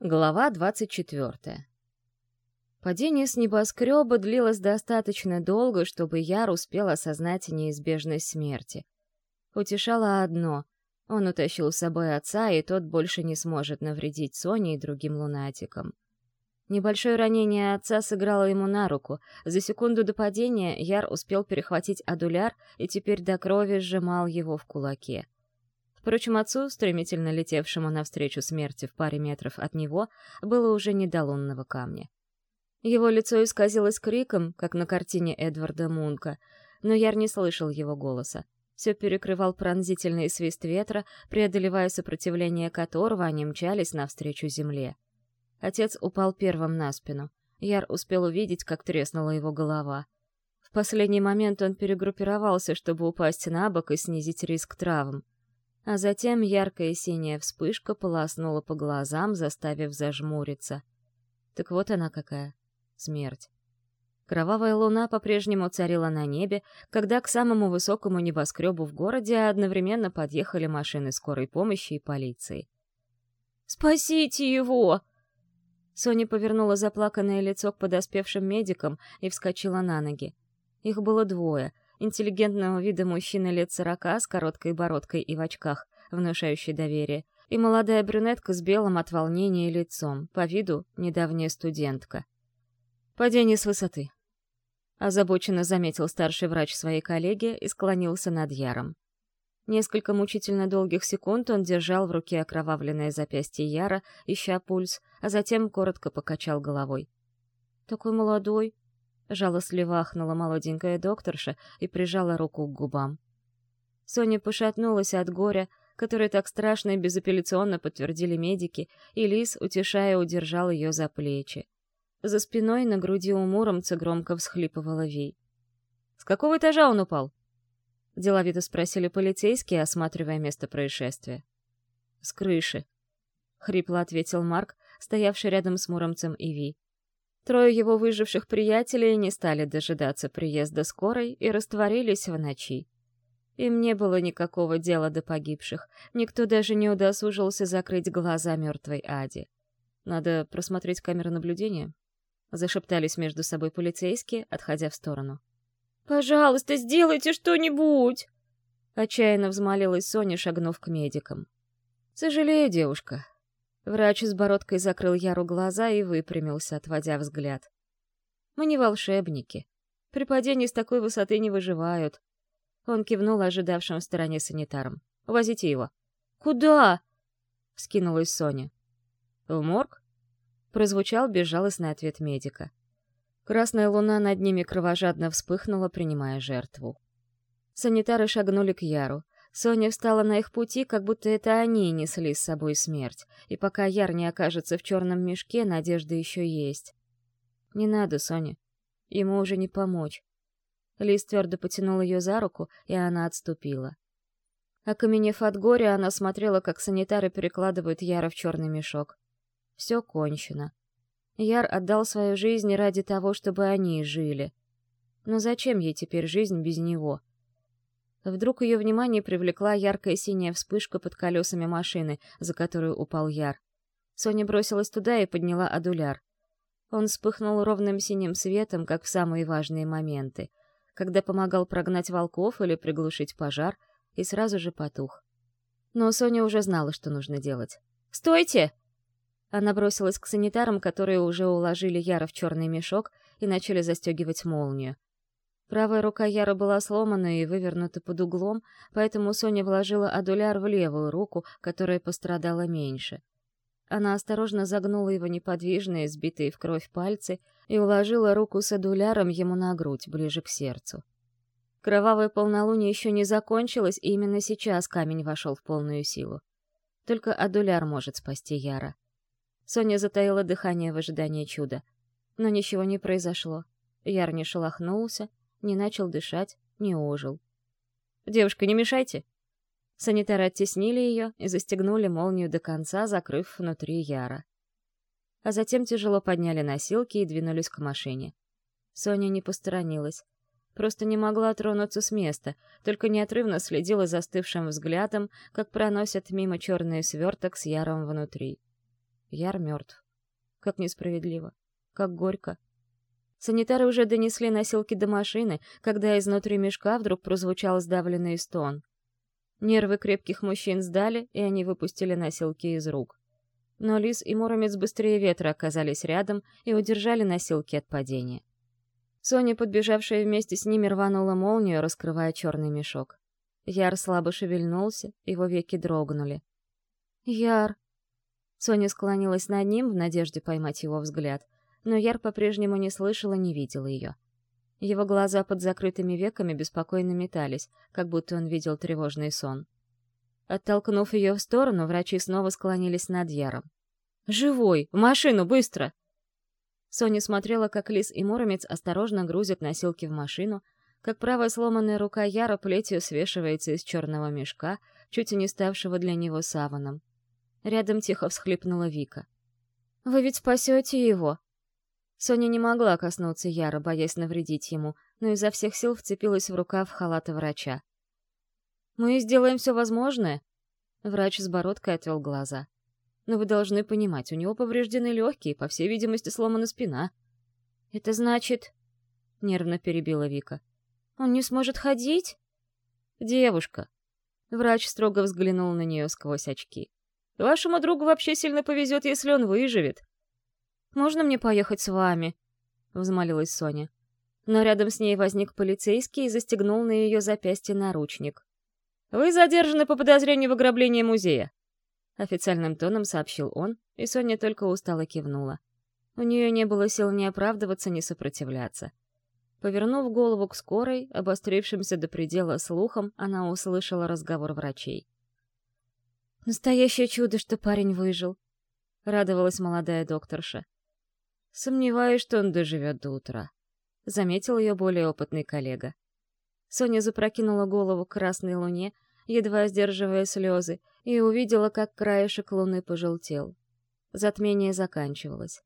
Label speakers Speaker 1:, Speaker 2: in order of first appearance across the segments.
Speaker 1: Глава 24. Падение с небоскреба длилось достаточно долго, чтобы Яр успел осознать неизбежность смерти. Утешало одно — он утащил с собой отца, и тот больше не сможет навредить Соне и другим лунатикам. Небольшое ранение отца сыграло ему на руку. За секунду до падения Яр успел перехватить адуляр и теперь до крови сжимал его в кулаке. Впрочем, отцу, стремительно летевшему навстречу смерти в паре метров от него, было уже не до лунного камня. Его лицо исказилось криком, как на картине Эдварда Мунка, но Яр не слышал его голоса. Все перекрывал пронзительный свист ветра, преодолевая сопротивление которого они мчались навстречу земле. Отец упал первым на спину. Яр успел увидеть, как треснула его голова. В последний момент он перегруппировался, чтобы упасть на бок и снизить риск травм а затем яркая синяя вспышка полоснула по глазам, заставив зажмуриться. Так вот она какая. Смерть. Кровавая луна по-прежнему царила на небе, когда к самому высокому небоскребу в городе одновременно подъехали машины скорой помощи и полиции. «Спасите его!» Соня повернула заплаканное лицо к подоспевшим медикам и вскочила на ноги. Их было двое — интеллигентного вида мужчина лет сорока с короткой бородкой и в очках, внушающий доверие, и молодая брюнетка с белым от волнения лицом, по виду недавняя студентка. «Падение с высоты», — озабоченно заметил старший врач своей коллеги и склонился над Яром. Несколько мучительно долгих секунд он держал в руке окровавленное запястье Яра, ища пульс, а затем коротко покачал головой. «Такой молодой», Жалостливо ахнула молоденькая докторша и прижала руку к губам. Соня пошатнулась от горя, которое так страшно и безапелляционно подтвердили медики, и Лис, утешая, удержал ее за плечи. За спиной на груди у Муромца громко всхлипывала Вей. «С какого этажа он упал?» — деловито спросили полицейские, осматривая место происшествия. «С крыши», — хрипло ответил Марк, стоявший рядом с Муромцем и Ви. Трое его выживших приятелей не стали дожидаться приезда скорой и растворились в ночи. Им не было никакого дела до погибших, никто даже не удосужился закрыть глаза мертвой Аде. Надо просмотреть камеры наблюдения. Зашептались между собой полицейские, отходя в сторону. «Пожалуйста, сделайте что-нибудь!» Отчаянно взмолилась Соня, шагнув к медикам. «Сожалею, девушка», Врач с бородкой закрыл Яру глаза и выпрямился, отводя взгляд. «Мы не волшебники. При падении с такой высоты не выживают». Он кивнул ожидавшим в стороне санитарам. «Возите его». «Куда?» — вскинулась Соня. «В морг?» — прозвучал безжалостный ответ медика. Красная луна над ними кровожадно вспыхнула, принимая жертву. Санитары шагнули к Яру. Соня встала на их пути, как будто это они несли с собой смерть, и пока Яр не окажется в черном мешке, надежда еще есть. «Не надо, Соня. Ему уже не помочь». Лиз твердо потянул ее за руку, и она отступила. Окаменев от горя, она смотрела, как санитары перекладывают Яра в черный мешок. Все кончено. Яр отдал свою жизнь ради того, чтобы они жили. Но зачем ей теперь жизнь без него? Вдруг ее внимание привлекла яркая синяя вспышка под колесами машины, за которую упал Яр. Соня бросилась туда и подняла адуляр. Он вспыхнул ровным синим светом, как в самые важные моменты, когда помогал прогнать волков или приглушить пожар, и сразу же потух. Но Соня уже знала, что нужно делать. «Стойте!» Она бросилась к санитарам, которые уже уложили Яра в черный мешок и начали застегивать молнию. Правая рука Яра была сломана и вывернута под углом, поэтому Соня вложила адуляр в левую руку, которая пострадала меньше. Она осторожно загнула его неподвижные, сбитые в кровь пальцы и уложила руку с адуляром ему на грудь, ближе к сердцу. Кровавое полнолуние еще не закончилось, и именно сейчас камень вошел в полную силу. Только адуляр может спасти Яра. Соня затаила дыхание в ожидании чуда. Но ничего не произошло. Яр не шелохнулся, не начал дышать, не ожил. «Девушка, не мешайте!» Санитары оттеснили ее и застегнули молнию до конца, закрыв внутри Яра. А затем тяжело подняли носилки и двинулись к машине. Соня не посторонилась. Просто не могла тронуться с места, только неотрывно следила застывшим взглядом, как проносят мимо черный сверток с Яром внутри. Яр мертв. Как несправедливо. Как горько. Санитары уже донесли носилки до машины, когда изнутри мешка вдруг прозвучал сдавленный стон. Нервы крепких мужчин сдали, и они выпустили носилки из рук. Но Лис и Муромец быстрее ветра оказались рядом и удержали носилки от падения. Соня, подбежавшая вместе с ними, рванула молнию, раскрывая черный мешок. Яр слабо шевельнулся, его веки дрогнули. «Яр!» Соня склонилась над ним в надежде поймать его взгляд, но Яр по-прежнему не слышал и не видел ее. Его глаза под закрытыми веками беспокойно метались, как будто он видел тревожный сон. Оттолкнув ее в сторону, врачи снова склонились над Яром. «Живой! В машину, быстро!» Соня смотрела, как Лис и Муромец осторожно грузят носилки в машину, как правая сломанная рука Яра плетью свешивается из черного мешка, чуть не ставшего для него саваном. Рядом тихо всхлипнула Вика. «Вы ведь спасете его!» Соня не могла коснуться Яра, боясь навредить ему, но изо всех сил вцепилась в рукав халата врача. «Мы сделаем все возможное!» Врач с бородкой отвел глаза. «Но вы должны понимать, у него повреждены легкие, по всей видимости, сломана спина». «Это значит...» — нервно перебила Вика. «Он не сможет ходить?» «Девушка!» Врач строго взглянул на нее сквозь очки. «Вашему другу вообще сильно повезет, если он выживет. «Можно мне поехать с вами?» — взмолилась Соня. Но рядом с ней возник полицейский и застегнул на ее запястье наручник. «Вы задержаны по подозрению в ограблении музея», — официальным тоном сообщил он, и Соня только устало кивнула. У нее не было сил ни оправдываться, ни сопротивляться. Повернув голову к скорой, обострившимся до предела слухом, она услышала разговор врачей. «Настоящее чудо, что парень выжил», — радовалась молодая докторша. Сомневаюсь, что он доживет до утра. Заметил ее более опытный коллега. Соня запрокинула голову к красной луне, едва сдерживая слезы, и увидела, как краешек луны пожелтел. Затмение заканчивалось.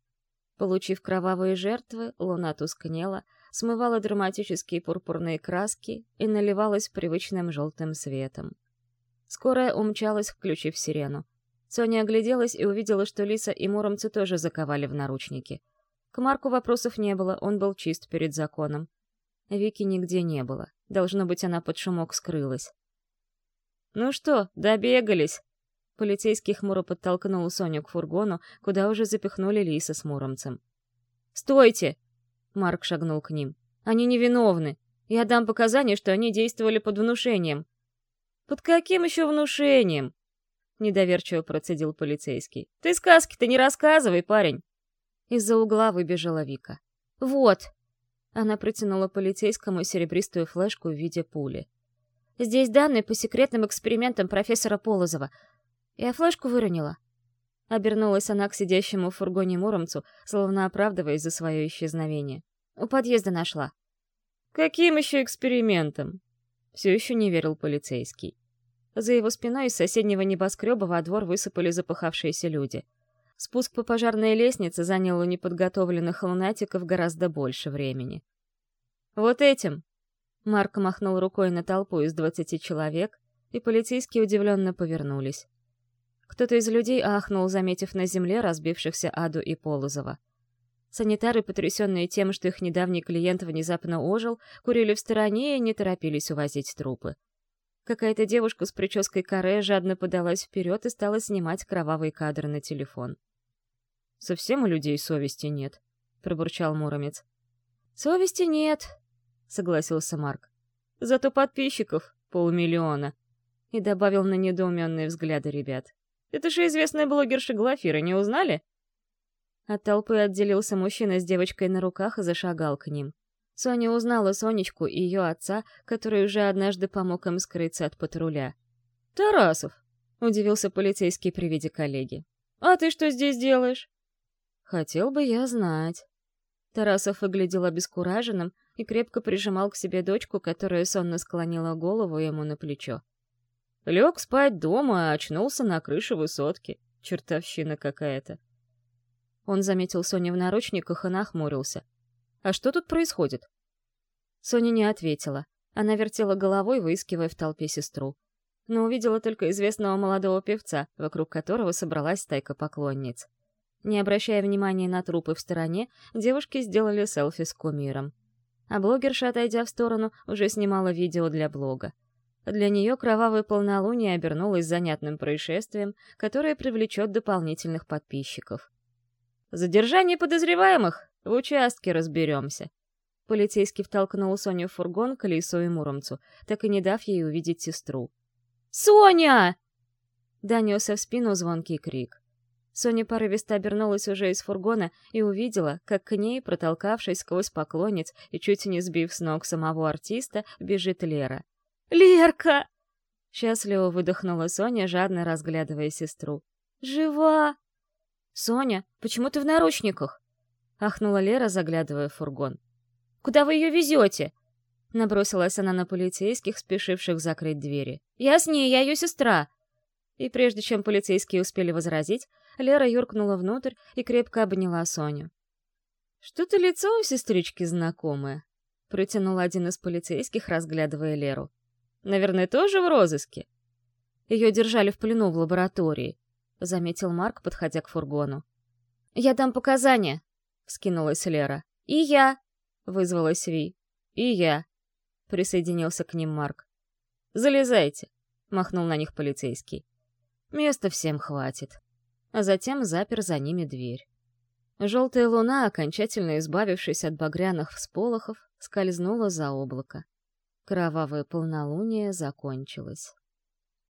Speaker 1: Получив кровавые жертвы, луна тускнела, смывала драматические пурпурные краски и наливалась привычным желтым светом. Скорая умчалась, включив сирену. Соня огляделась и увидела, что Лиса и Муромцы тоже заковали в наручники — к Марку вопросов не было, он был чист перед законом. Вики нигде не было. Должно быть, она под шумок скрылась. «Ну что, добегались?» Полицейский хмуро подтолкнул Соню к фургону, куда уже запихнули Лиса с Муромцем. «Стойте!» Марк шагнул к ним. «Они невиновны. Я дам показания, что они действовали под внушением». «Под каким еще внушением?» Недоверчиво процедил полицейский. «Ты сказки-то не рассказывай, парень!» Из-за угла выбежала Вика. «Вот!» Она протянула полицейскому серебристую флешку в виде пули. «Здесь данные по секретным экспериментам профессора Полозова. Я флешку выронила». Обернулась она к сидящему в фургоне Муромцу, словно оправдываясь за свое исчезновение. У подъезда нашла. «Каким еще экспериментом?» Все еще не верил полицейский. За его спиной из соседнего небоскреба во двор высыпали запыхавшиеся люди — Спуск по пожарной лестнице занял у неподготовленных лунатиков гораздо больше времени. «Вот этим!» Марк махнул рукой на толпу из двадцати человек, и полицейские удивленно повернулись. Кто-то из людей ахнул, заметив на земле разбившихся Аду и Полозова. Санитары, потрясенные тем, что их недавний клиент внезапно ожил, курили в стороне и не торопились увозить трупы. Какая-то девушка с прической каре жадно подалась вперед и стала снимать кровавые кадры на телефон. Совсем у людей совести нет, пробурчал Муромец. Совести нет, согласился Марк. Зато подписчиков полмиллиона. И добавил на недоуменные взгляды ребят. Это же известная блогерша Глафира, не узнали? От толпы отделился мужчина с девочкой на руках и зашагал к ним. Соня узнала Сонечку и ее отца, который уже однажды помог им скрыться от патруля. «Тарасов!» — удивился полицейский при виде коллеги. «А ты что здесь делаешь?» Хотел бы я знать. Тарасов выглядел обескураженным и крепко прижимал к себе дочку, которая сонно склонила голову ему на плечо. Лег спать дома, а очнулся на крыше высотки. Чертовщина какая-то. Он заметил Соню в наручниках и нахмурился. «А что тут происходит?» Соня не ответила. Она вертела головой, выискивая в толпе сестру. Но увидела только известного молодого певца, вокруг которого собралась стайка поклонниц. Не обращая внимания на трупы в стороне, девушки сделали селфи с кумиром. А блогерша, отойдя в сторону, уже снимала видео для блога. Для нее кровавое полнолуние обернулось занятным происшествием, которое привлечет дополнительных подписчиков. «Задержание подозреваемых! В участке разберемся!» Полицейский втолкнул Соню в фургон к Лису и Муромцу, так и не дав ей увидеть сестру. «Соня!» Донесся в спину звонкий крик. Соня порывисто обернулась уже из фургона и увидела, как к ней, протолкавшись сквозь поклонниц и чуть не сбив с ног самого артиста, бежит Лера. «Лерка!» Счастливо выдохнула Соня, жадно разглядывая сестру. «Жива!» «Соня, почему ты в наручниках?» Ахнула Лера, заглядывая в фургон. «Куда вы ее везете?» Набросилась она на полицейских, спешивших закрыть двери. «Я с ней, я ее сестра!» И прежде чем полицейские успели возразить, Лера юркнула внутрь и крепко обняла Соню. «Что-то лицо у сестрички знакомое», — протянул один из полицейских, разглядывая Леру. «Наверное, тоже в розыске?» «Ее держали в плену в лаборатории», — заметил Марк, подходя к фургону. «Я дам показания», — вскинулась Лера. «И я», — вызвалась Ви. «И я», — присоединился к ним Марк. «Залезайте», — махнул на них полицейский. «Места всем хватит» а затем запер за ними дверь. Желтая луна, окончательно избавившись от багряных всполохов, скользнула за облако. Кровавое полнолуние закончилось.